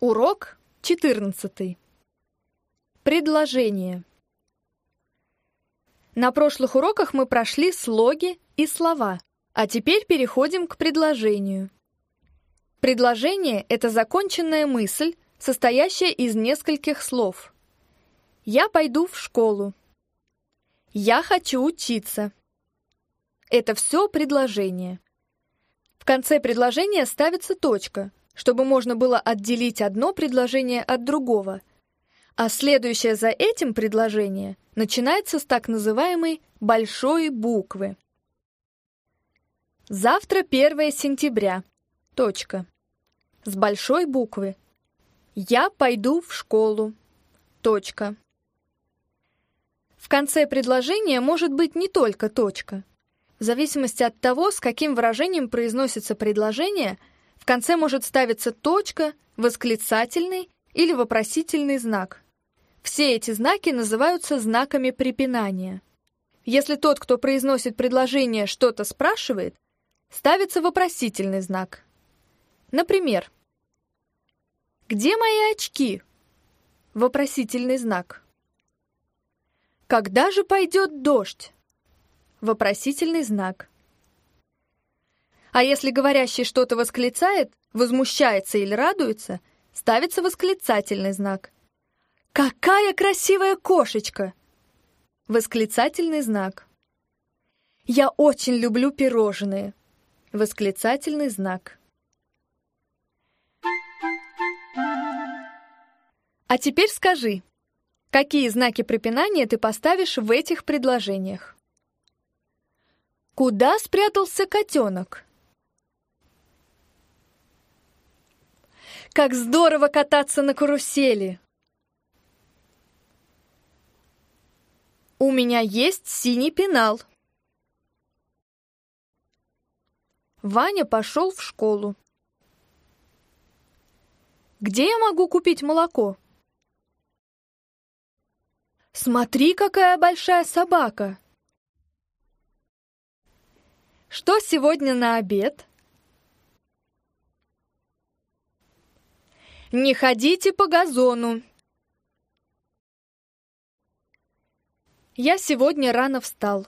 Урок 14. Предложение. На прошлых уроках мы прошли слоги и слова, а теперь переходим к предложению. Предложение — это законченная мысль, состоящая из нескольких слов. Я пойду в школу. Я хочу учиться. Это все предложение. В конце предложения ставится точка — чтобы можно было отделить одно предложение от другого, а следующее за этим предложение начинается с так называемой большой буквы. Завтра 1 сентября. Точка. С большой буквы. Я пойду в школу. Точка. В конце предложения может быть не только точка. В зависимости от того, с каким выражением произносится предложение – в конце может ставиться точка, восклицательный или вопросительный знак. Все эти знаки называются знаками препинания. Если тот, кто произносит предложение, что-то спрашивает, ставится вопросительный знак. Например, «Где мои очки?» Вопросительный знак. «Когда же пойдет дождь?» Вопросительный знак. А если говорящий что-то восклицает, возмущается или радуется, ставится восклицательный знак. «Какая красивая кошечка!» Восклицательный знак. «Я очень люблю пирожные!» Восклицательный знак. А теперь скажи, какие знаки препинания ты поставишь в этих предложениях? Куда спрятался котенок? Как здорово кататься на карусели! У меня есть синий пенал. Ваня пошел в школу. Где я могу купить молоко? Смотри, какая большая собака! Что сегодня на обед? Не ходите по газону. Я сегодня рано встал.